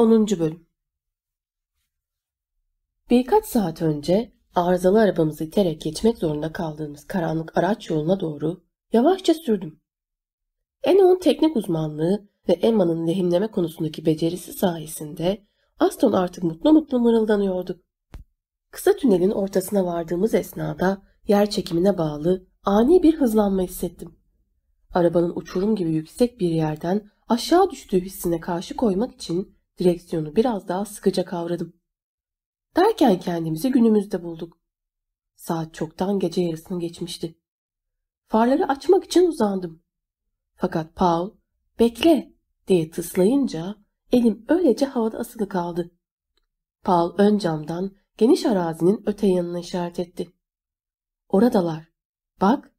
10. Bölüm Birkaç saat önce arızalı arabamızı iterek geçmek zorunda kaldığımız karanlık araç yoluna doğru yavaşça sürdüm. Eno'nun teknik uzmanlığı ve Emma'nın lehimleme konusundaki becerisi sayesinde Aston artık mutlu mutlu mırıldanıyordu. Kısa tünelin ortasına vardığımız esnada yer çekimine bağlı ani bir hızlanma hissettim. Arabanın uçurum gibi yüksek bir yerden aşağı düştüğü hissine karşı koymak için direksiyonu biraz daha sıkıca kavradım. Derken kendimizi günümüzde bulduk. Saat çoktan gece yarısını geçmişti. Farları açmak için uzandım. Fakat Paul, bekle diye tıslayınca elim öylece havada asılı kaldı. Paul ön camdan geniş arazinin öte yanına işaret etti. Oradalar. Bak.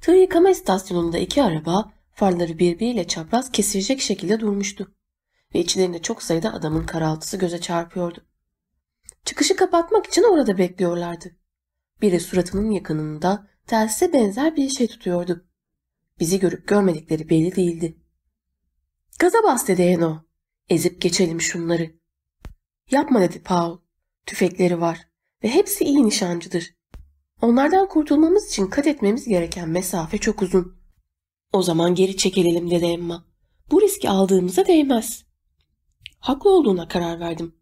Tır yıkama istasyonunda iki araba farları birbiriyle çapraz kesilecek şekilde durmuştu. Ve içlerinde çok sayıda adamın karaltısı göze çarpıyordu. Çıkışı kapatmak için orada bekliyorlardı. Biri suratının yakınında telsize benzer bir şey tutuyordu. Bizi görüp görmedikleri belli değildi. Gaza bas dedi Eno. Ezip geçelim şunları. Yapma dedi Paul. Tüfekleri var ve hepsi iyi nişancıdır. Onlardan kurtulmamız için kat etmemiz gereken mesafe çok uzun. O zaman geri çekilelim dedi Emma. Bu riski aldığımıza değmez. Haklı olduğuna karar verdim.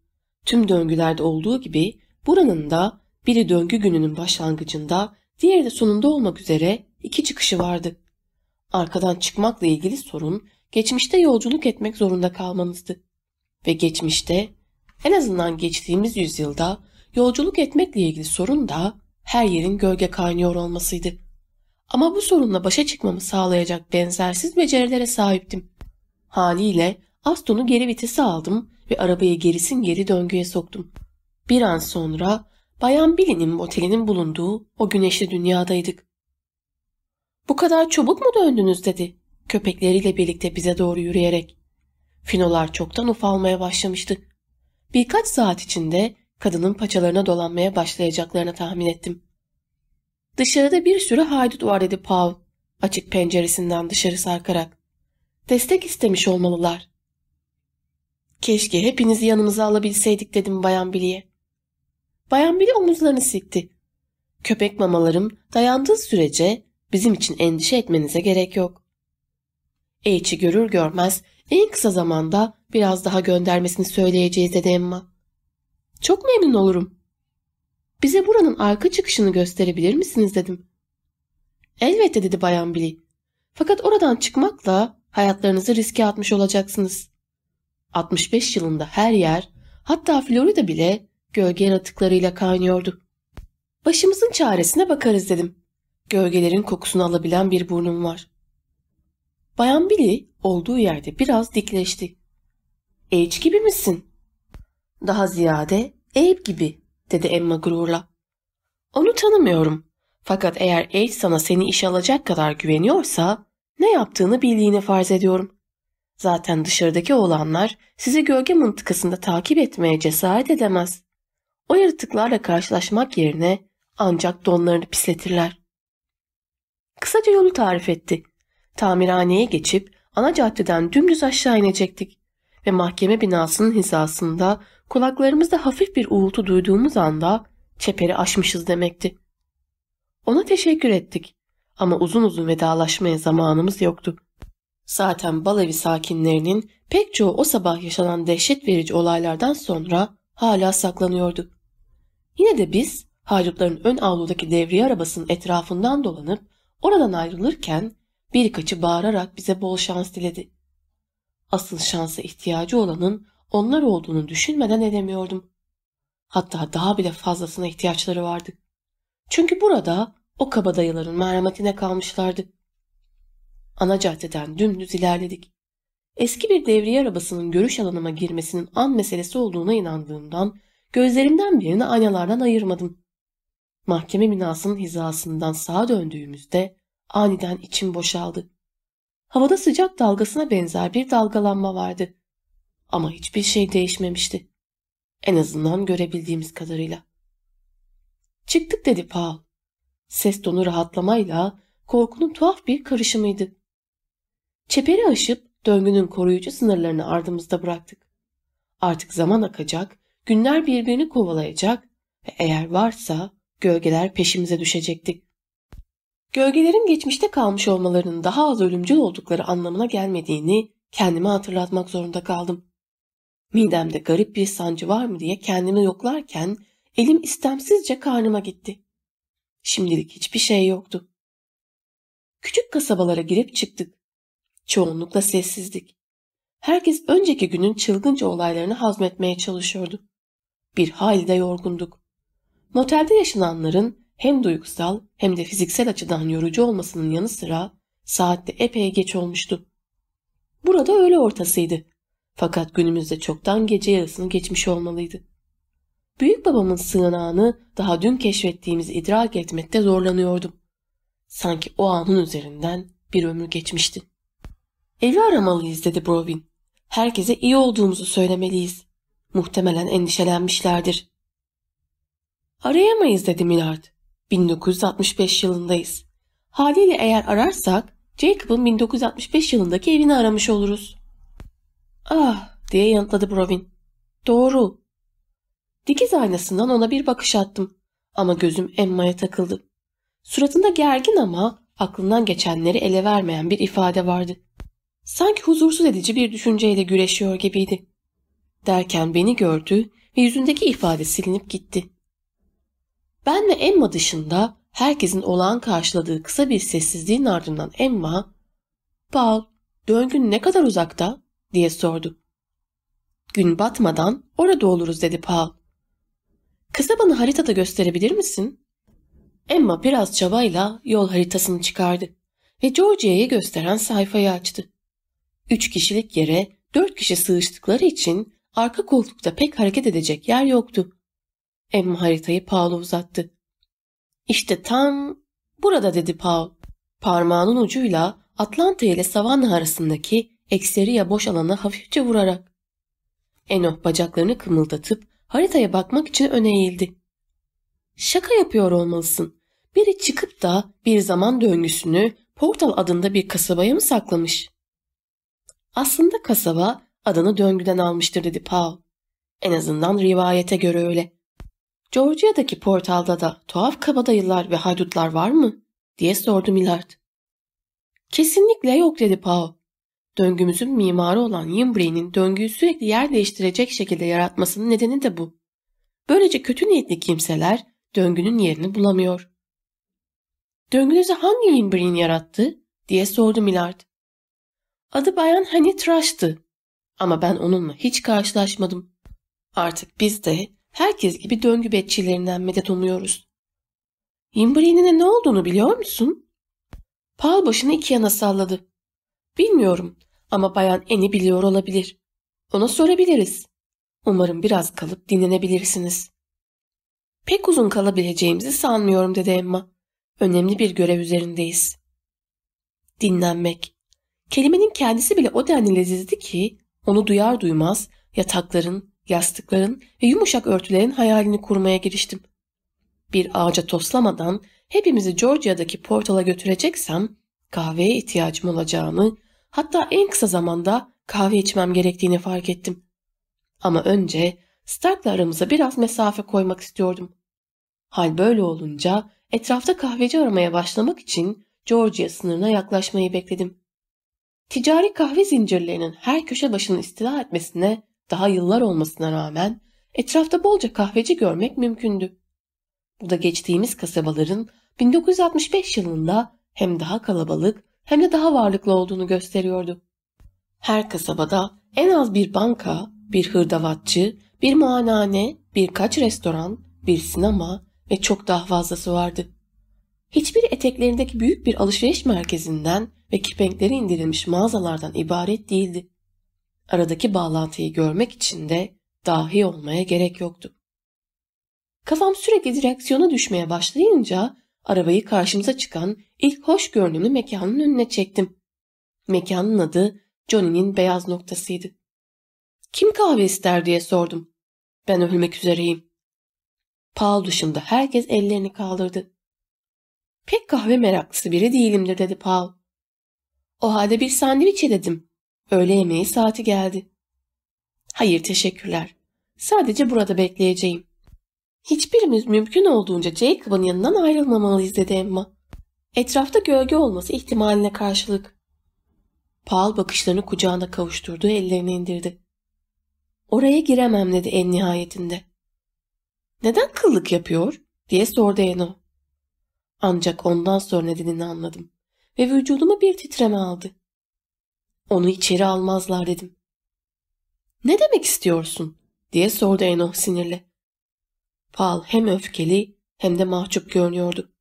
Tüm döngülerde olduğu gibi buranın da biri döngü gününün başlangıcında, diğeri de sonunda olmak üzere iki çıkışı vardı. Arkadan çıkmakla ilgili sorun geçmişte yolculuk etmek zorunda kalmamızdı. Ve geçmişte en azından geçtiğimiz yüzyılda yolculuk etmekle ilgili sorun da her yerin gölge kaynıyor olmasıydı. Ama bu sorunla başa çıkmamı sağlayacak benzersiz becerilere sahiptim. Haliyle Aston'u geri vitese aldım ve arabayı gerisin geri döngüye soktum. Bir an sonra Bayan Billy'nin motelinin bulunduğu o güneşli dünyadaydık. Bu kadar çabuk mu döndünüz dedi köpekleriyle birlikte bize doğru yürüyerek. Finolar çoktan ufalmaya başlamıştı. Birkaç saat içinde kadının paçalarına dolanmaya başlayacaklarını tahmin ettim. Dışarıda bir sürü haydut var dedi Paul açık penceresinden dışarı sarkarak. Destek istemiş olmalılar. Keşke hepinizi yanımıza alabilseydik dedim Bayan Billy'e. Bayan Billy omuzlarını sikti. Köpek mamalarım dayandığı sürece bizim için endişe etmenize gerek yok. H'i görür görmez en kısa zamanda biraz daha göndermesini söyleyeceğiz dedi Emma. Çok memnun olurum. Bize buranın arka çıkışını gösterebilir misiniz dedim. Elbette dedi Bayan Billy. Fakat oradan çıkmakla hayatlarınızı riske atmış olacaksınız. 65 yılında her yer hatta Florida bile gölge yaratıklarıyla kaynıyordu. Başımızın çaresine bakarız dedim. Gölgelerin kokusunu alabilen bir burnum var. Bayan Billy olduğu yerde biraz dikleşti. H gibi misin? Daha ziyade Abe gibi dedi Emma gururla. Onu tanımıyorum. Fakat eğer H sana seni işe alacak kadar güveniyorsa ne yaptığını bildiğini farz ediyorum. Zaten dışarıdaki olanlar sizi gölge mıntıkasında takip etmeye cesaret edemez. O yaratıklarla karşılaşmak yerine ancak donlarını pisletirler. Kısaca yolu tarif etti. Tamirhaneye geçip ana caddeden dümdüz aşağı inecektik ve mahkeme binasının hizasında kulaklarımızda hafif bir uğultu duyduğumuz anda çeperi aşmışız demekti. Ona teşekkür ettik ama uzun uzun vedalaşmaya zamanımız yoktu. Zaten Balavi sakinlerinin pek çoğu o sabah yaşanan dehşet verici olaylardan sonra hala saklanıyordu. Yine de biz haydutların ön avludaki devriye arabasının etrafından dolanıp oradan ayrılırken birkaçı bağırarak bize bol şans diledi. Asıl şansa ihtiyacı olanın onlar olduğunu düşünmeden edemiyordum. Hatta daha bile fazlasına ihtiyaçları vardı. Çünkü burada o kabadayıların merhametine kalmışlardı. Ana caddeden dümdüz ilerledik. Eski bir devriye arabasının görüş alanıma girmesinin an meselesi olduğuna inandığımdan gözlerimden birini aynalardan ayırmadım. Mahkeme binasının hizasından sağa döndüğümüzde aniden içim boşaldı. Havada sıcak dalgasına benzer bir dalgalanma vardı. Ama hiçbir şey değişmemişti. En azından görebildiğimiz kadarıyla. Çıktık dedi Paul. Ses tonu rahatlamayla korkunun tuhaf bir karışımıydı. Çeperi aşıp döngünün koruyucu sınırlarını ardımızda bıraktık. Artık zaman akacak, günler birbirini kovalayacak ve eğer varsa gölgeler peşimize düşecekti. Gölgelerin geçmişte kalmış olmalarının daha az ölümcül oldukları anlamına gelmediğini kendime hatırlatmak zorunda kaldım. Midemde garip bir sancı var mı diye kendimi yoklarken elim istemsizce karnıma gitti. Şimdilik hiçbir şey yoktu. Küçük kasabalara girip çıktık. Çoğunlukla sessizdik. Herkes önceki günün çılgınca olaylarını hazmetmeye çalışıyordu. Bir hayli de yorgunduk. Motelde yaşananların hem duygusal hem de fiziksel açıdan yorucu olmasının yanı sıra saatte epey geç olmuştu. Burada öğle ortasıydı. Fakat günümüzde çoktan gece yarısını geçmiş olmalıydı. Büyük babamın sığınağını daha dün keşfettiğimizi idrak etmekte zorlanıyordum. Sanki o anın üzerinden bir ömür geçmişti. Evi aramalıyız dedi Brovin. Herkese iyi olduğumuzu söylemeliyiz. Muhtemelen endişelenmişlerdir. Arayamayız dedi Millard. 1965 yılındayız. Haliyle eğer ararsak Jacob'ın 1965 yılındaki evini aramış oluruz. Ah diye yanıtladı Brovin. Doğru. Dikiz aynasından ona bir bakış attım. Ama gözüm Emma'ya takıldı. Suratında gergin ama aklından geçenleri ele vermeyen bir ifade vardı. Sanki huzursuz edici bir düşünceyle güreşiyor gibiydi. Derken beni gördü ve yüzündeki ifade silinip gitti. Ben ve Emma dışında herkesin olağan karşıladığı kısa bir sessizliğin ardından Emma, ''Paul, döngün ne kadar uzakta?'' diye sordu. ''Gün batmadan orada oluruz.'' dedi Paul. ''Kasabanı haritada gösterebilir misin?'' Emma biraz çabayla yol haritasını çıkardı ve Georgia'yı gösteren sayfayı açtı. Üç kişilik yere dört kişi sığıştıkları için arka koltukta pek hareket edecek yer yoktu. Emma haritayı Paul'a uzattı. İşte tam burada dedi Paul. Parmağının ucuyla Atlanta ile Savannah arasındaki ekseriya boş alana hafifçe vurarak. Enoch bacaklarını kımıldatıp haritaya bakmak için öne eğildi. Şaka yapıyor olmalısın. Biri çıkıp da bir zaman döngüsünü Portal adında bir kasabaya mı saklamış? Aslında kasaba adını döngüden almıştır dedi Paul. En azından rivayete göre öyle. Georgia'daki portalda da tuhaf kabadayılar ve haydutlar var mı? diye sordu Millard. Kesinlikle yok dedi Paul. Döngümüzün mimarı olan Yimbre'nin döngüyü sürekli yer değiştirecek şekilde yaratmasının nedeni de bu. Böylece kötü niyetli kimseler döngünün yerini bulamıyor. Döngünüzü hangi Yimbre'in yarattı? diye sordu Millard. Adı Bayan Honey Trash'tı. Ama ben onunla hiç karşılaşmadım. Artık biz de herkes gibi döngü bekçilerinden medet umuyoruz. Yimbre'nin ne olduğunu biliyor musun? Paul başını iki yana salladı. Bilmiyorum ama Bayan Eni biliyor olabilir. Ona sorabiliriz. Umarım biraz kalıp dinlenebilirsiniz. Pek uzun kalabileceğimizi sanmıyorum dedi Emma. Önemli bir görev üzerindeyiz. Dinlenmek. Kelimenin kendisi bile o denli lezizdi ki onu duyar duymaz yatakların, yastıkların ve yumuşak örtülerin hayalini kurmaya giriştim. Bir ağaca toslamadan hepimizi Georgia'daki portala götüreceksem kahveye ihtiyacım olacağını hatta en kısa zamanda kahve içmem gerektiğini fark ettim. Ama önce Stark'la aramıza biraz mesafe koymak istiyordum. Hal böyle olunca etrafta kahveci aramaya başlamak için Georgia sınırına yaklaşmayı bekledim. Ticari kahve zincirlerinin her köşe başını istila etmesine daha yıllar olmasına rağmen etrafta bolca kahveci görmek mümkündü. Bu da geçtiğimiz kasabaların 1965 yılında hem daha kalabalık hem de daha varlıklı olduğunu gösteriyordu. Her kasabada en az bir banka, bir hırdavatçı, bir muayenehane, birkaç restoran, bir sinema ve çok daha fazlası vardı. Hiçbir eteklerindeki büyük bir alışveriş merkezinden ve kipenkleri indirilmiş mağazalardan ibaret değildi. Aradaki bağlantıyı görmek için de dahi olmaya gerek yoktu. Kafam sürekli direksiyona düşmeye başlayınca arabayı karşımıza çıkan ilk hoş görünümlü mekanın önüne çektim. Mekanın adı Johnny'nin beyaz noktasıydı. Kim kahve ister diye sordum. Ben ölmek üzereyim. Paul dışında herkes ellerini kaldırdı. Pek kahve meraklısı biri değilimdir dedi Paul. O halde bir sandviç dedim. Öğle yemeği saati geldi. Hayır teşekkürler. Sadece burada bekleyeceğim. Hiçbirimiz mümkün olduğunca Jacob'ın yanından ayrılmamalıyız dedi Emma. Etrafta gölge olması ihtimaline karşılık. Paul bakışlarını kucağına kavuşturdu, ellerini indirdi. Oraya giremem dedi en nihayetinde. Neden kıllık yapıyor? diye sordu Eno. Ancak ondan sonra nedenini anladım ve vücuduma bir titreme aldı. Onu içeri almazlar dedim. Ne demek istiyorsun? diye sordu Eno sinirle. Paul hem öfkeli hem de mahcup görünüyordu.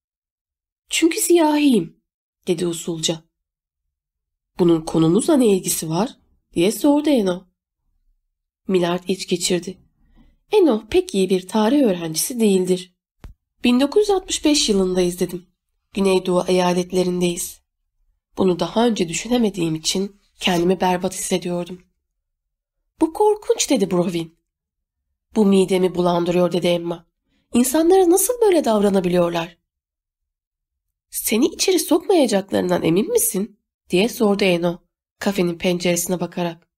Çünkü siyahiyim dedi usulca. Bunun konumuzla ne ilgisi var? diye sordu Eno. Millard iç geçirdi. Eno pek iyi bir tarih öğrencisi değildir. 1965 yılındayız dedim. Güneydoğu eyaletlerindeyiz. Bunu daha önce düşünemediğim için kendimi berbat hissediyordum. Bu korkunç dedi Brovin. Bu midemi bulandırıyor dedi Emma. İnsanlara nasıl böyle davranabiliyorlar? Seni içeri sokmayacaklarından emin misin? diye sordu Eno kafenin penceresine bakarak.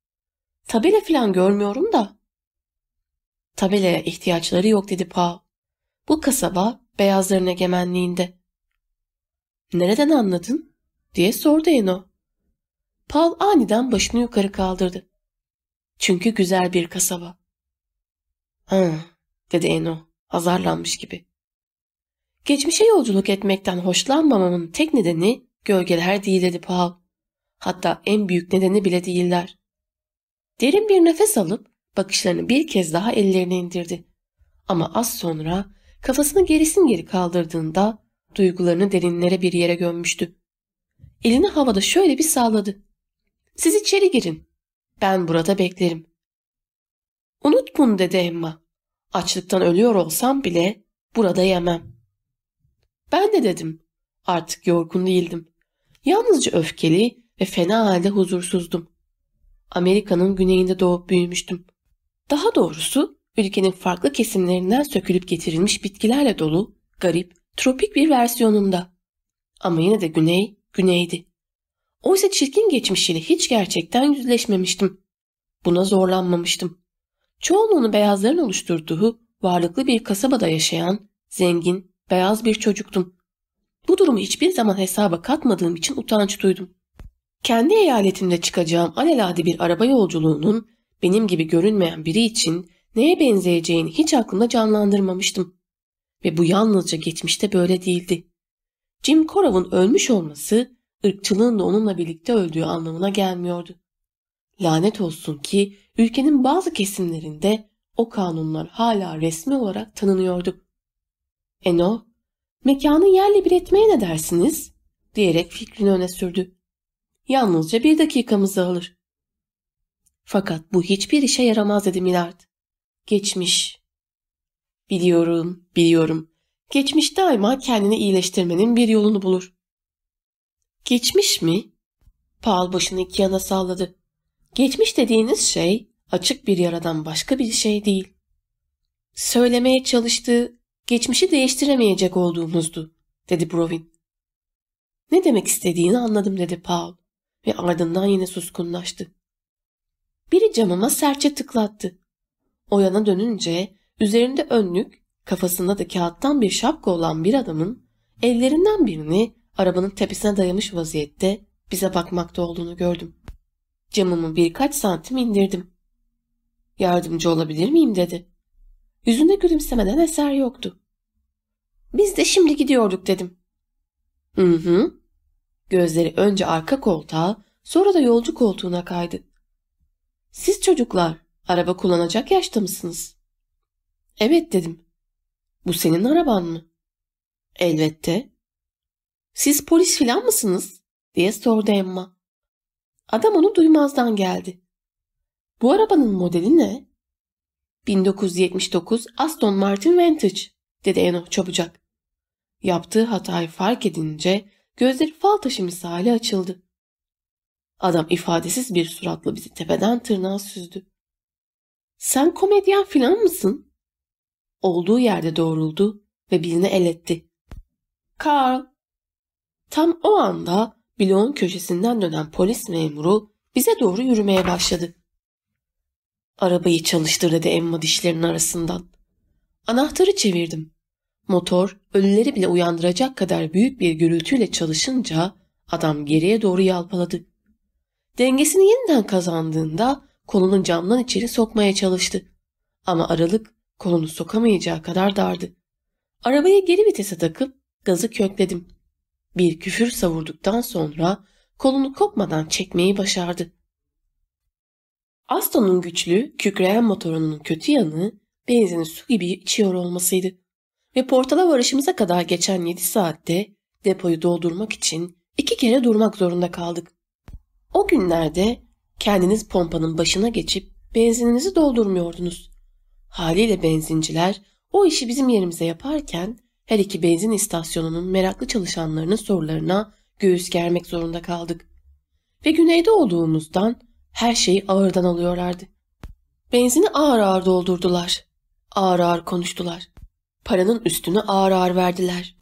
Tabela falan görmüyorum da. Tabelaya ihtiyaçları yok dedi Paul. Bu kasaba beyazların egemenliğinde. Nereden anladın? diye sordu Eno. Paul aniden başını yukarı kaldırdı. Çünkü güzel bir kasaba. Ha, dedi Eno azarlanmış gibi. Geçmişe yolculuk etmekten hoşlanmamamın tek nedeni gölgeler değil dedi Paul. Hatta en büyük nedeni bile değiller. Derin bir nefes alıp bakışlarını bir kez daha ellerine indirdi. Ama az sonra kafasını gerisin geri kaldırdığında duygularını derinlere bir yere gömmüştü. Elini havada şöyle bir salladı. Siz içeri girin. Ben burada beklerim. Unut bunu dedi Emma. Açlıktan ölüyor olsam bile burada yemem. Ben de dedim. Artık yorgun değildim. Yalnızca öfkeli ve fena halde huzursuzdum. Amerika'nın güneyinde doğup büyümüştüm. Daha doğrusu ülkenin farklı kesimlerinden sökülüp getirilmiş bitkilerle dolu, garip, tropik bir versiyonunda. Ama yine de güney, güneydi. Oysa çirkin geçmişiyle hiç gerçekten yüzleşmemiştim. Buna zorlanmamıştım. Çoğunluğunu beyazların oluşturduğu varlıklı bir kasabada yaşayan, zengin, beyaz bir çocuktum. Bu durumu hiçbir zaman hesaba katmadığım için utanç duydum. Kendi eyaletimde çıkacağım alelade bir araba yolculuğunun benim gibi görünmeyen biri için neye benzeyeceğini hiç aklımda canlandırmamıştım. Ve bu yalnızca geçmişte böyle değildi. Jim Corav'ın ölmüş olması ırkçılığın da onunla birlikte öldüğü anlamına gelmiyordu. Lanet olsun ki ülkenin bazı kesimlerinde o kanunlar hala resmi olarak tanınıyordu. Eno, mekanı yerle bir etmeye ne dersiniz? diyerek fikrini öne sürdü. Yalnızca bir dakikamızı alır. Fakat bu hiçbir işe yaramaz dedi Millard. Geçmiş. Biliyorum, biliyorum. Geçmiş daima kendini iyileştirmenin bir yolunu bulur. Geçmiş mi? Paul başını iki yana salladı. Geçmiş dediğiniz şey açık bir yaradan başka bir şey değil. Söylemeye çalıştığı geçmişi değiştiremeyecek olduğumuzdu, dedi Brovin. Ne demek istediğini anladım dedi Paul ve ardından yine suskunlaştı. Biri camıma serçe tıklattı. O yana dönünce üzerinde önlük, kafasında da kağıttan bir şapka olan bir adamın ellerinden birini arabanın tepesine dayamış vaziyette bize bakmakta olduğunu gördüm. Camımı birkaç santim indirdim. Yardımcı olabilir miyim dedi. Yüzünde gülümsemeden eser yoktu. Biz de şimdi gidiyorduk dedim. Hı hı. Gözleri önce arka koltuğa sonra da yolcu koltuğuna kaydı. Siz çocuklar araba kullanacak yaşta mısınız? Evet dedim. Bu senin araban mı? Elbette. Siz polis filan mısınız? diye sordu Emma. Adam onu duymazdan geldi. Bu arabanın modeli ne? 1979 Aston Martin Vantage dedi Eno çabucak. Yaptığı hatayı fark edince gözleri fal taşı misali açıldı. Adam ifadesiz bir suratla bizi tepeden tırnağa süzdü. Sen komedyen filan mısın? Olduğu yerde doğruldu ve birine el etti. Carl. Tam o anda bloğun köşesinden dönen polis memuru bize doğru yürümeye başladı. Arabayı çalıştır dedi Emma dişlerinin arasından. Anahtarı çevirdim. Motor ölüleri bile uyandıracak kadar büyük bir gürültüyle çalışınca adam geriye doğru yalpaladı. Dengesini yeniden kazandığında kolunu camdan içeri sokmaya çalıştı. Ama aralık kolunu sokamayacağı kadar dardı. Arabayı geri vitese takıp gazı kökledim. Bir küfür savurduktan sonra kolunu kopmadan çekmeyi başardı. Aston'un güçlü, kükreyen motorunun kötü yanı benzini su gibi içiyor olmasıydı. Ve portala varışımıza kadar geçen 7 saatte depoyu doldurmak için iki kere durmak zorunda kaldık. O günlerde kendiniz pompanın başına geçip benzininizi doldurmuyordunuz. Haliyle benzinciler o işi bizim yerimize yaparken her iki benzin istasyonunun meraklı çalışanlarının sorularına göğüs germek zorunda kaldık. Ve güneyde olduğumuzdan her şeyi ağırdan alıyorlardı. Benzini ağır ağır doldurdular. Ağır ağır konuştular. Paranın üstünü ağır ağır verdiler.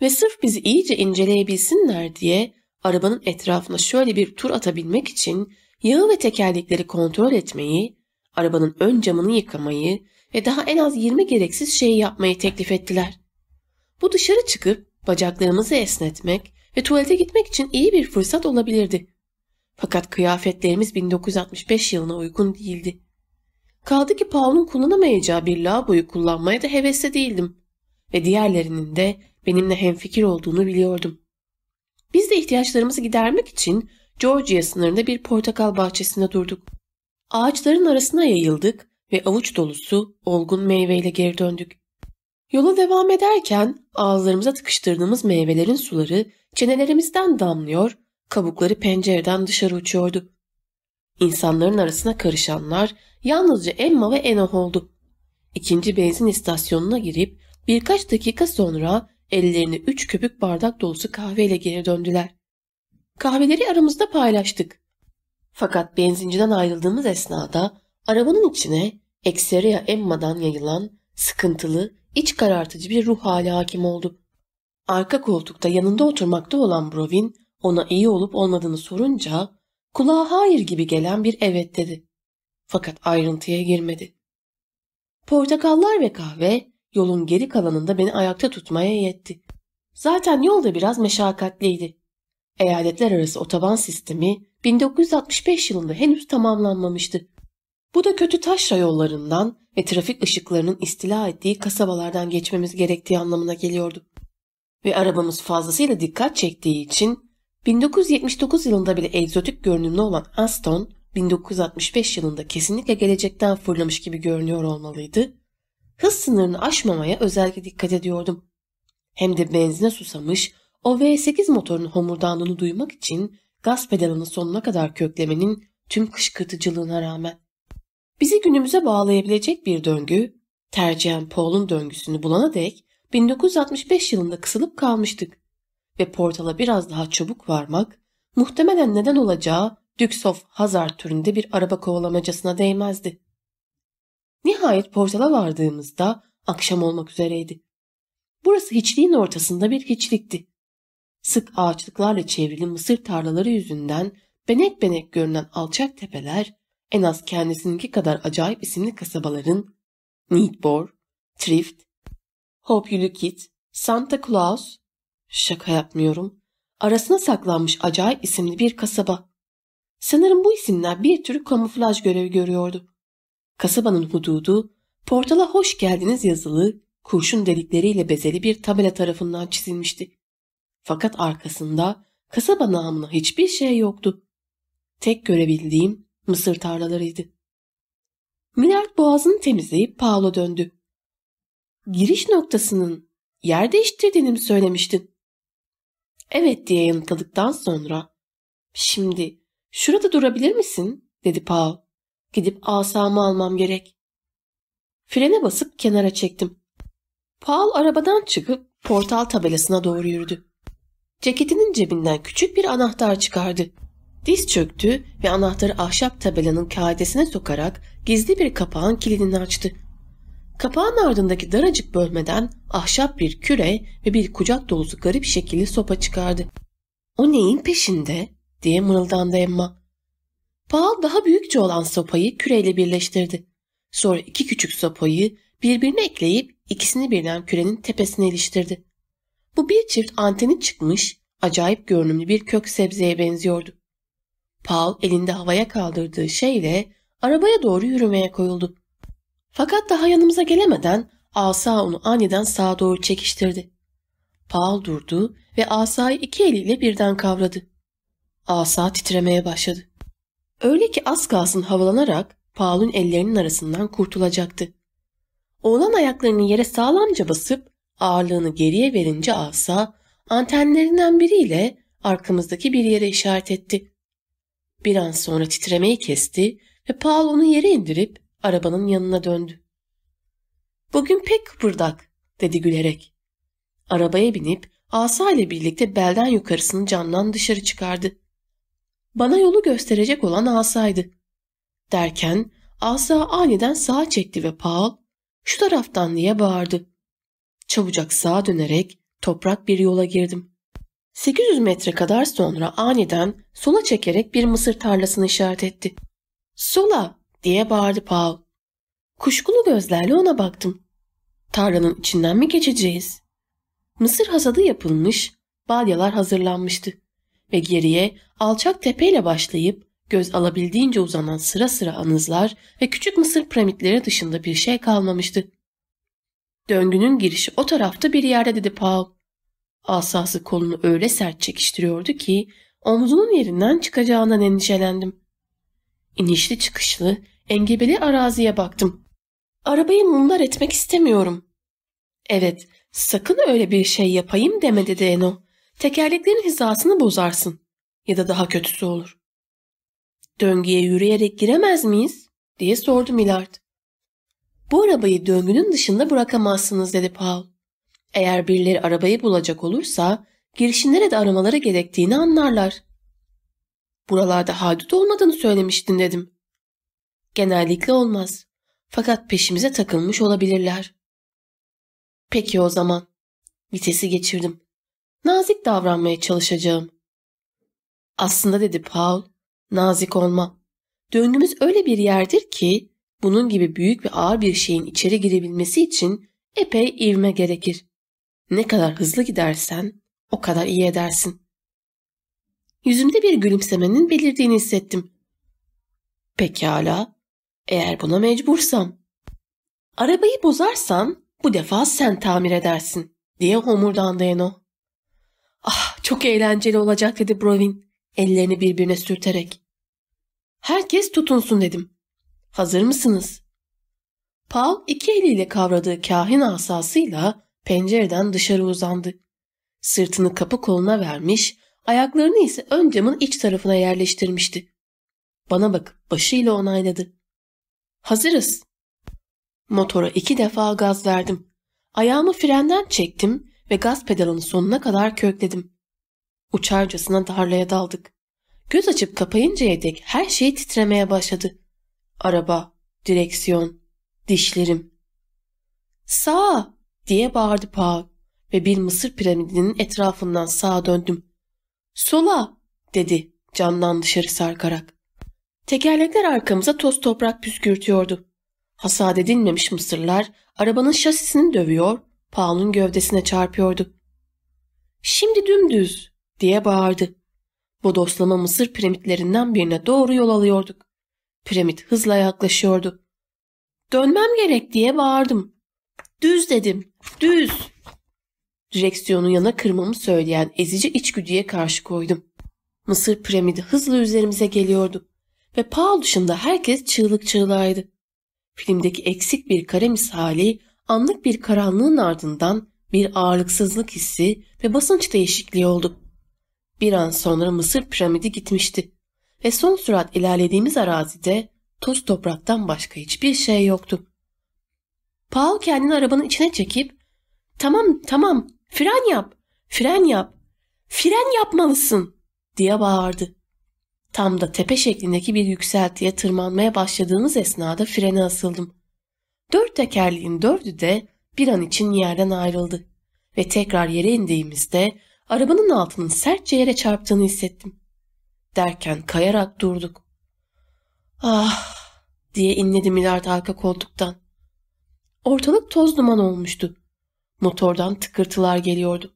Ve sırf bizi iyice inceleyebilsinler diye arabanın etrafına şöyle bir tur atabilmek için yağı ve tekerlekleri kontrol etmeyi, arabanın ön camını yıkamayı ve daha en az 20 gereksiz şeyi yapmayı teklif ettiler. Bu dışarı çıkıp bacaklarımızı esnetmek ve tuvalete gitmek için iyi bir fırsat olabilirdi. Fakat kıyafetlerimiz 1965 yılına uygun değildi. Kaldı ki Paul'un kullanamayacağı bir lavaboyu kullanmaya da hevesli değildim. Ve diğerlerinin de benimle hemfikir olduğunu biliyordum. Biz de ihtiyaçlarımızı gidermek için Georgia sınırında bir portakal bahçesinde durduk. Ağaçların arasına yayıldık ve avuç dolusu olgun meyveyle geri döndük. Yola devam ederken ağızlarımıza tıkıştırdığımız meyvelerin suları çenelerimizden damlıyor, kabukları pencereden dışarı uçuyordu. İnsanların arasına karışanlar yalnızca Emma ve Enoch oldu. İkinci benzin istasyonuna girip birkaç dakika sonra ellerini üç köpük bardak dolusu kahveyle geri döndüler. Kahveleri aramızda paylaştık. Fakat benzinciden ayrıldığımız esnada arabanın içine Exeria Emma'dan yayılan sıkıntılı, iç karartıcı bir ruh hali hakim oldu. Arka koltukta yanında oturmakta olan Brovin ona iyi olup olmadığını sorunca kulağa hayır gibi gelen bir evet dedi. Fakat ayrıntıya girmedi. Portakallar ve kahve yolun geri kalanında beni ayakta tutmaya yetti. Zaten yol da biraz meşakkatliydi. Eyaletler arası otoban sistemi 1965 yılında henüz tamamlanmamıştı. Bu da kötü taşra yollarından ve trafik ışıklarının istila ettiği kasabalardan geçmemiz gerektiği anlamına geliyordu. Ve arabamız fazlasıyla dikkat çektiği için 1979 yılında bile egzotik görünümlü olan Aston 1965 yılında kesinlikle gelecekten fırlamış gibi görünüyor olmalıydı. Hız sınırını aşmamaya özellikle dikkat ediyordum. Hem de benzine susamış o V8 motorunun homurdandığını duymak için gaz pedalını sonuna kadar köklemenin tüm kışkırtıcılığına rağmen. Bizi günümüze bağlayabilecek bir döngü, tercihen Paul'un döngüsünü bulana dek 1965 yılında kısılıp kalmıştık ve portala biraz daha çabuk varmak muhtemelen neden olacağı Dukes of Hazard türünde bir araba kovalamacasına değmezdi. Nihayet portala vardığımızda akşam olmak üzereydi. Burası hiçliğin ortasında bir hiçlikti. Sık ağaçlıklarla çevrili mısır tarlaları yüzünden benek benek görünen alçak tepeler en az kendisininki kadar acayip isimli kasabaların Needbor, Thrift, Hope Yulukit, Santa Claus, şaka yapmıyorum, arasına saklanmış acayip isimli bir kasaba. Sanırım bu isimler bir tür kamuflaj görevi görüyordu. Kasabanın hududu, portala hoş geldiniz yazılı, kurşun delikleriyle bezeli bir tabela tarafından çizilmişti. Fakat arkasında kasaba namına hiçbir şey yoktu. Tek görebildiğim mısır tarlalarıydı. Millard boğazını temizleyip Paolo döndü. Giriş noktasının yer değiştirdiğini mi söylemiştin? Evet diye yanıtladıktan sonra şimdi şurada durabilir misin dedi Paul. Gidip asamı almam gerek. Frene basıp kenara çektim. Paul arabadan çıkıp portal tabelasına doğru yürüdü. Ceketinin cebinden küçük bir anahtar çıkardı. Diz çöktü ve anahtarı ahşap tabelanın kaidesine sokarak gizli bir kapağın kilidini açtı. Kapağın ardındaki daracık bölmeden ahşap bir küre ve bir kucak dolusu garip şekilli sopa çıkardı. O neyin peşinde diye mırıldandı Emma. Paul daha büyükçe olan sopayı küreyle birleştirdi. Sonra iki küçük sopayı birbirine ekleyip ikisini birden kürenin tepesine iliştirdi. Bu bir çift anteni çıkmış, acayip görünümlü bir kök sebzeye benziyordu. Paul elinde havaya kaldırdığı şeyle arabaya doğru yürümeye koyuldu. Fakat daha yanımıza gelemeden asa onu aniden sağa doğru çekiştirdi. Paul durdu ve asayı iki eliyle birden kavradı. Asa titremeye başladı. Öyle ki az kalsın havalanarak Paul'un ellerinin arasından kurtulacaktı. Oğlan ayaklarını yere sağlamca basıp ağırlığını geriye verince asa antenlerinden biriyle arkamızdaki bir yere işaret etti. Bir an sonra titremeyi kesti ve Paul onu yere indirip arabanın yanına döndü. Bugün pek kıpırdak dedi gülerek. Arabaya binip asa ile birlikte belden yukarısını camdan dışarı çıkardı. Bana yolu gösterecek olan asaydı. Derken asa aniden sağa çekti ve Paul şu taraftan diye bağırdı. Çabucak sağa dönerek toprak bir yola girdim. 800 metre kadar sonra aniden sola çekerek bir mısır tarlasını işaret etti. Sola diye bağırdı Paul. Kuşkulu gözlerle ona baktım. Tarlanın içinden mi geçeceğiz? Mısır hasadı yapılmış, balyalar hazırlanmıştı ve geriye alçak tepeyle başlayıp göz alabildiğince uzanan sıra sıra anızlar ve küçük mısır piramitleri dışında bir şey kalmamıştı. Döngünün girişi o tarafta bir yerde dedi Paul. Asası kolunu öyle sert çekiştiriyordu ki omzunun yerinden çıkacağından endişelendim. İnişli çıkışlı, engebeli araziye baktım. Arabayı mumlar etmek istemiyorum. Evet, sakın öyle bir şey yapayım deme dedi Eno. Tekerleklerin hizasını bozarsın. Ya da daha kötüsü olur. Döngüye yürüyerek giremez miyiz? diye sordu Millard. Bu arabayı döngünün dışında bırakamazsınız dedi Paul. Eğer birileri arabayı bulacak olursa girişi nerede aramaları gerektiğini anlarlar. Buralarda haydut olmadığını söylemiştin dedim. Genellikle olmaz. Fakat peşimize takılmış olabilirler. Peki o zaman. Vitesi geçirdim. Nazik davranmaya çalışacağım. Aslında dedi Paul, nazik olma. Döngümüz öyle bir yerdir ki bunun gibi büyük ve ağır bir şeyin içeri girebilmesi için epey ivme gerekir. Ne kadar hızlı gidersen o kadar iyi edersin. Yüzümde bir gülümsemenin belirdiğini hissettim. Pekala, eğer buna mecbursam. Arabayı bozarsan bu defa sen tamir edersin diye homurdandı Eno. Ah çok eğlenceli olacak dedi Brovin ellerini birbirine sürterek. Herkes tutunsun dedim. Hazır mısınız? Paul iki eliyle kavradığı kahin asasıyla pencereden dışarı uzandı. Sırtını kapı koluna vermiş, ayaklarını ise ön camın iç tarafına yerleştirmişti. Bana bak, başıyla onayladı. Hazırız. Motora iki defa gaz verdim. Ayağımı frenden çektim ve gaz pedalını sonuna kadar kökledim. Uçarcasına tarlaya daldık. Göz açıp kapayıncaya dek her şey titremeye başladı. Araba, direksiyon, dişlerim. Sağa diye bağırdı Paul ve bir mısır piramidinin etrafından sağa döndüm. Sola dedi camdan dışarı sarkarak. Tekerlekler arkamıza toz toprak püskürtüyordu. Hasat edilmemiş mısırlar arabanın şasisini dövüyor, Paul'un gövdesine çarpıyordu. Şimdi dümdüz diye bağırdı. Bodoslama mısır piramitlerinden birine doğru yol alıyorduk. Piramit hızla yaklaşıyordu. Dönmem gerek diye bağırdım. Düz dedim, düz. Direksiyonu yana kırmamı söyleyen ezici içgüdüye karşı koydum. Mısır piramidi hızla üzerimize geliyordu ve Paul dışında herkes çığlık çığlağıydı. Filmdeki eksik bir kare misali anlık bir karanlığın ardından bir ağırlıksızlık hissi ve basınç değişikliği oldu. Bir an sonra Mısır piramidi gitmişti ve son sürat ilerlediğimiz arazide toz topraktan başka hiçbir şey yoktu. Paul kendini arabanın içine çekip ''Tamam tamam fren yap, fren yap, fren yapmalısın'' diye bağırdı. Tam da tepe şeklindeki bir yükseltiye tırmanmaya başladığımız esnada frene asıldım. Dört tekerleğin dördü de bir an için yerden ayrıldı ve tekrar yere indiğimizde arabanın altının sertçe yere çarptığını hissettim. Derken kayarak durduk. Ah diye inledi Milard arka koltuktan. Ortalık toz duman olmuştu. Motordan tıkırtılar geliyordu.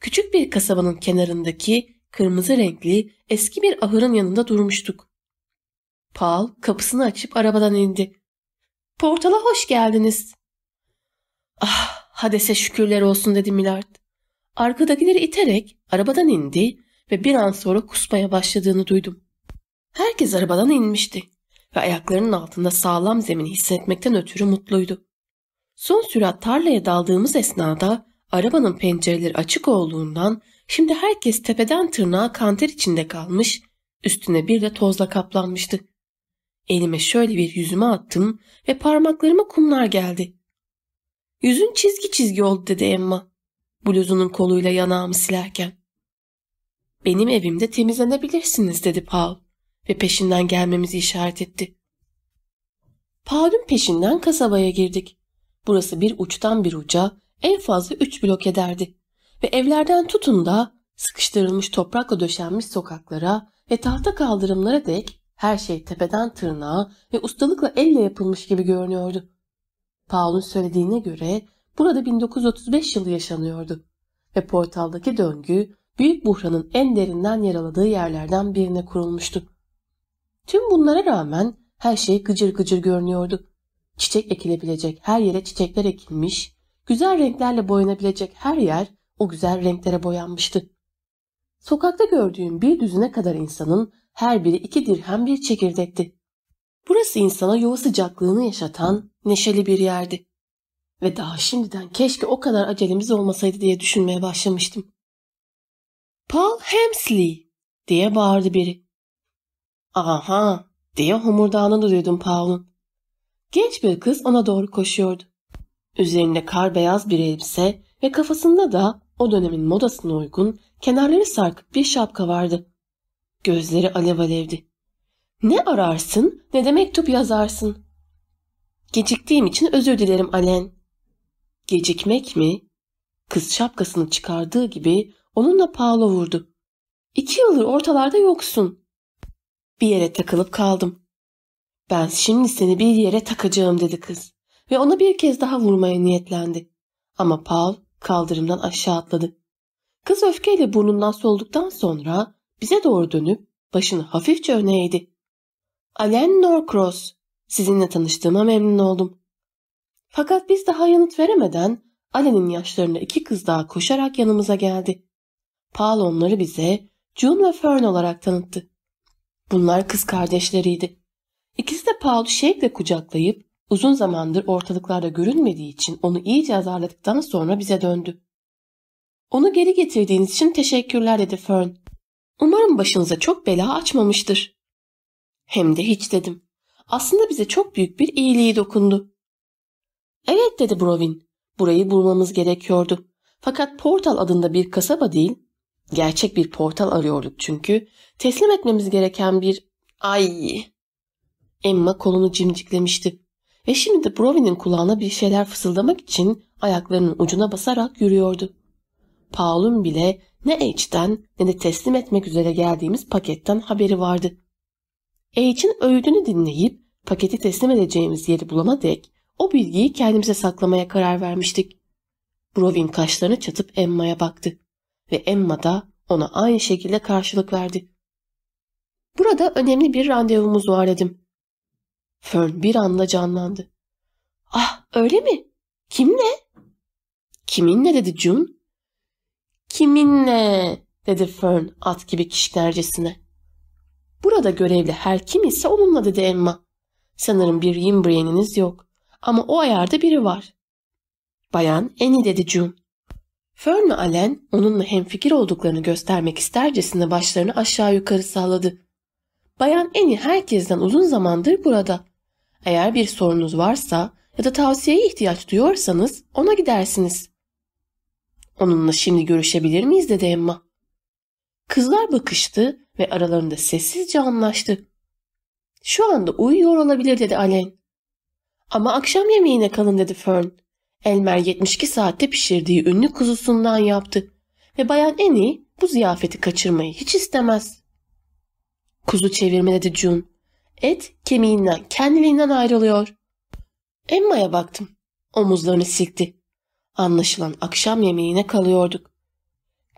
Küçük bir kasabanın kenarındaki kırmızı renkli eski bir ahırın yanında durmuştuk. Paul kapısını açıp arabadan indi. Portala hoş geldiniz. Ah Hades'e şükürler olsun dedi Milard. Arkadakileri iterek arabadan indi ve bir an sonra kusmaya başladığını duydum. Herkes arabadan inmişti ve ayaklarının altında sağlam zemini hissetmekten ötürü mutluydu. Son sürat tarlaya daldığımız esnada arabanın pencereleri açık olduğundan şimdi herkes tepeden tırnağa kanter içinde kalmış, üstüne bir de tozla kaplanmıştı. Elime şöyle bir yüzüme attım ve parmaklarıma kumlar geldi. Yüzün çizgi çizgi oldu dedi Emma. Bluzunun koluyla yanağımı silerken. Benim evimde temizlenebilirsiniz dedi Paul ve peşinden gelmemizi işaret etti. Paul'un peşinden kasabaya girdik. Burası bir uçtan bir uca en fazla üç blok ederdi. Ve evlerden tutun da sıkıştırılmış toprakla döşenmiş sokaklara ve tahta kaldırımlara dek her şey tepeden tırnağa ve ustalıkla elle yapılmış gibi görünüyordu. Paul'un söylediğine göre burada 1935 yılı yaşanıyordu ve portaldaki döngü büyük buhranın en derinden yer aladığı yerlerden birine kurulmuştu. Tüm bunlara rağmen her şey gıcır gıcır görünüyordu. Çiçek ekilebilecek her yere çiçekler ekilmiş, güzel renklerle boyanabilecek her yer o güzel renklere boyanmıştı. Sokakta gördüğüm bir düzine kadar insanın her biri iki dirhem bir çekirdekti. Burası insana yuva sıcaklığını yaşatan neşeli bir yerdi. Ve daha şimdiden keşke o kadar acelemiz olmasaydı diye düşünmeye başlamıştım. Paul Hemsley diye bağırdı biri. Aha diye homurdağını duydum Paul'un. Genç bir kız ona doğru koşuyordu. Üzerinde kar beyaz bir elbise ve kafasında da o dönemin modasına uygun kenarları sarkık bir şapka vardı. Gözleri alev alevdi. Ne ararsın ne de mektup yazarsın. Geciktiğim için özür dilerim Alen. Gecikmek mi? Kız şapkasını çıkardığı gibi onunla Paolo vurdu. İki yıldır ortalarda yoksun. Bir yere takılıp kaldım. Ben şimdi seni bir yere takacağım dedi kız ve ona bir kez daha vurmaya niyetlendi. Ama Paul kaldırımdan aşağı atladı. Kız öfkeyle burnundan solduktan sonra bize doğru dönüp başını hafifçe öne eğdi. Alen Norcross, sizinle tanıştığıma memnun oldum. Fakat biz daha yanıt veremeden Alen'in yaşlarında iki kız daha koşarak yanımıza geldi. Paul onları bize June ve Fern olarak tanıttı. Bunlar kız kardeşleriydi. İkisi de Paul'u şevkle kucaklayıp uzun zamandır ortalıklarda görünmediği için onu iyice azarladıktan sonra bize döndü. Onu geri getirdiğiniz için teşekkürler dedi Fern. Umarım başınıza çok bela açmamıştır. Hem de hiç dedim. Aslında bize çok büyük bir iyiliği dokundu. Evet dedi Brovin. Burayı bulmamız gerekiyordu. Fakat Portal adında bir kasaba değil, gerçek bir portal arıyorduk çünkü. Teslim etmemiz gereken bir... Ay! Emma kolunu cimciklemişti. Ve şimdi de Brovin'in kulağına bir şeyler fısıldamak için ayaklarının ucuna basarak yürüyordu. Paul'un bile ne H'den ne de teslim etmek üzere geldiğimiz paketten haberi vardı. H'in öğüdünü dinleyip paketi teslim edeceğimiz yeri bulana dek o bilgiyi kendimize saklamaya karar vermiştik. Brovin kaşlarını çatıp Emma'ya baktı ve Emma da ona aynı şekilde karşılık verdi. Burada önemli bir randevumuz var dedim. Fern bir anda canlandı. Ah öyle mi? Kimle? Kiminle dedi June. Kiminle dedi Fern at gibi kişnercesine. Burada görevli her kim ise onunla dedi Emma. Sanırım bir Yimbrien'iniz yok. Ama o ayarda biri var. Bayan Annie dedi June. Fern ve Allen onunla hemfikir olduklarını göstermek istercesine başlarını aşağı yukarı salladı. Bayan Annie herkesten uzun zamandır burada. Eğer bir sorunuz varsa ya da tavsiyeye ihtiyaç duyuyorsanız ona gidersiniz. Onunla şimdi görüşebilir miyiz dedi Emma. Kızlar bakıştı ve aralarında sessizce anlaştı. Şu anda uyuyor olabilir dedi Allen. Ama akşam yemeğine kalın dedi Fern. Elmer 72 saatte pişirdiği ünlü kuzusundan yaptı. Ve Bayan Annie bu ziyafeti kaçırmayı hiç istemez. Kuzu çevirme dedi June. Et kemiğinden kendiliğinden ayrılıyor. Emma'ya baktım. Omuzlarını silkti. Anlaşılan akşam yemeğine kalıyorduk.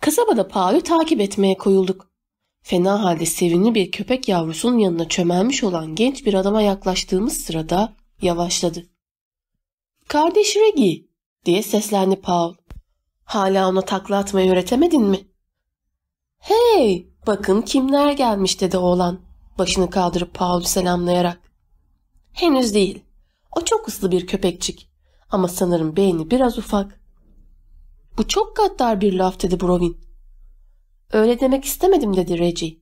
Kasabada Paul'u takip etmeye koyulduk. Fena halde sevimli bir köpek yavrusunun yanına çömelmiş olan genç bir adama yaklaştığımız sırada yavaşladı. Kardeş Regi diye seslendi Paul. Hala ona takla atmayı öğretemedin mi? Hey bakın kimler gelmiş dedi oğlan. Başını kaldırıp Paul'u selamlayarak. Henüz değil. O çok ıslı bir köpekçik. Ama sanırım beyni biraz ufak. Bu çok gaddar bir laf dedi Brovin. Öyle demek istemedim dedi Reggie.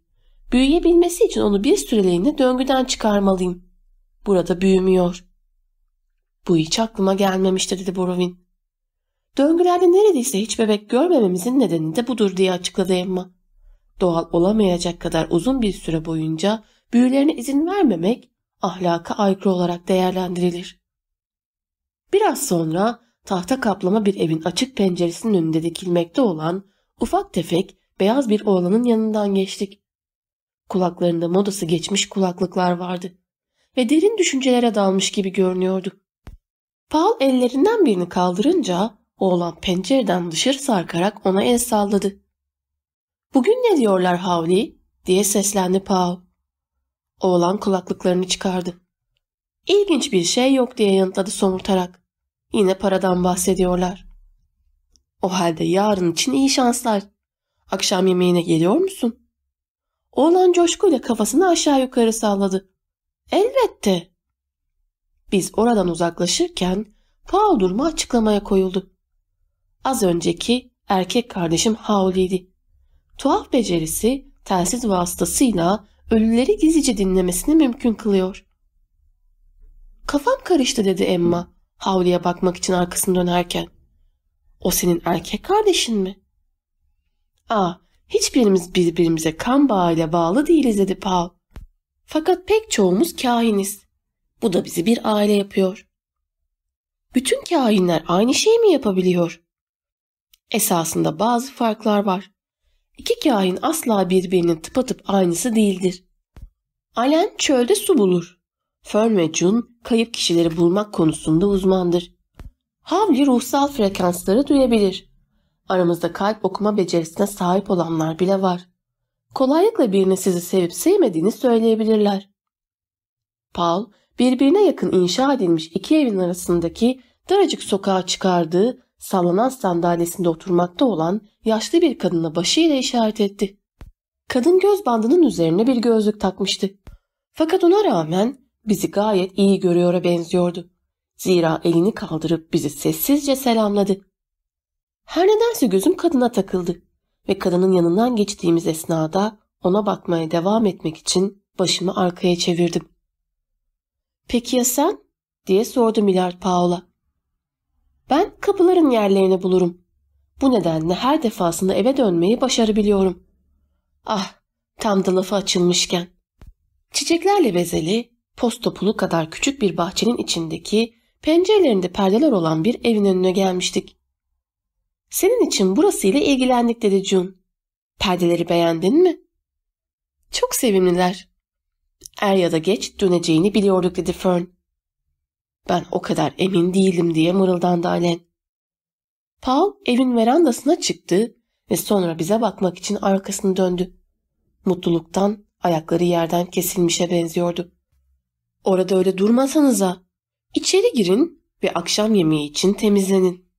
Büyüyebilmesi için onu bir süreliğine döngüden çıkarmalıyım. Burada büyümüyor. Bu hiç aklıma gelmemişti dedi Borovin. Döngülerde neredeyse hiç bebek görmememizin nedeni de budur diye açıkladı Emma. Doğal olamayacak kadar uzun bir süre boyunca büyülerine izin vermemek ahlaka aykırı olarak değerlendirilir. Biraz sonra tahta kaplama bir evin açık penceresinin önünde dikilmekte olan ufak tefek beyaz bir oğlanın yanından geçtik. Kulaklarında modası geçmiş kulaklıklar vardı ve derin düşüncelere dalmış gibi görünüyordu. Paul ellerinden birini kaldırınca oğlan pencereden dışarı sarkarak ona el salladı. Bugün ne diyorlar Havli? diye seslendi Paul. Oğlan kulaklıklarını çıkardı. İlginç bir şey yok diye yanıtladı somurtarak. Yine paradan bahsediyorlar. O halde yarın için iyi şanslar. Akşam yemeğine geliyor musun? Oğlan coşkuyla kafasını aşağı yukarı salladı. Elbette. Biz oradan uzaklaşırken Paul durumu açıklamaya koyuldu. Az önceki erkek kardeşim Howley'di. Tuhaf becerisi telsiz vasıtasıyla ölüleri gizlice dinlemesini mümkün kılıyor. Kafam karıştı dedi Emma Howley'e bakmak için arkasını dönerken. O senin erkek kardeşin mi? Aa, hiçbirimiz birbirimize kan bağıyla bağlı değiliz dedi Paul. Fakat pek çoğumuz kahiniz. Bu da bizi bir aile yapıyor. Bütün kahinler aynı şeyi mi yapabiliyor? Esasında bazı farklar var. İki kahin asla birbirinin tıpatıp aynısı değildir. Alen çölde su bulur. Fern ve June kayıp kişileri bulmak konusunda uzmandır. Havli ruhsal frekansları duyabilir. Aramızda kalp okuma becerisine sahip olanlar bile var. Kolaylıkla birine sizi sevip sevmediğini söyleyebilirler. Paul, birbirine yakın inşa edilmiş iki evin arasındaki daracık sokağa çıkardığı sallanan sandalyesinde oturmakta olan yaşlı bir kadına başıyla işaret etti. Kadın göz bandının üzerine bir gözlük takmıştı. Fakat ona rağmen bizi gayet iyi görüyor'a benziyordu. Zira elini kaldırıp bizi sessizce selamladı. Her nedense gözüm kadına takıldı ve kadının yanından geçtiğimiz esnada ona bakmaya devam etmek için başımı arkaya çevirdim. Peki ya sen? diye sordu Millard Paula. Ben kapıların yerlerini bulurum. Bu nedenle her defasında eve dönmeyi başarabiliyorum. Ah, tam da lafı açılmışken. Çiçeklerle bezeli, posta pulu kadar küçük bir bahçenin içindeki pencerelerinde perdeler olan bir evin önüne gelmiştik. Senin için burasıyla ilgilendik dedi June. Perdeleri beğendin mi? Çok sevimliler. Er ya da geç döneceğini biliyorduk dedi Fern. Ben o kadar emin değilim diye mırıldandı Alen. Paul evin verandasına çıktı ve sonra bize bakmak için arkasını döndü. Mutluluktan ayakları yerden kesilmişe benziyordu. Orada öyle durmasanıza. İçeri girin ve akşam yemeği için temizlenin.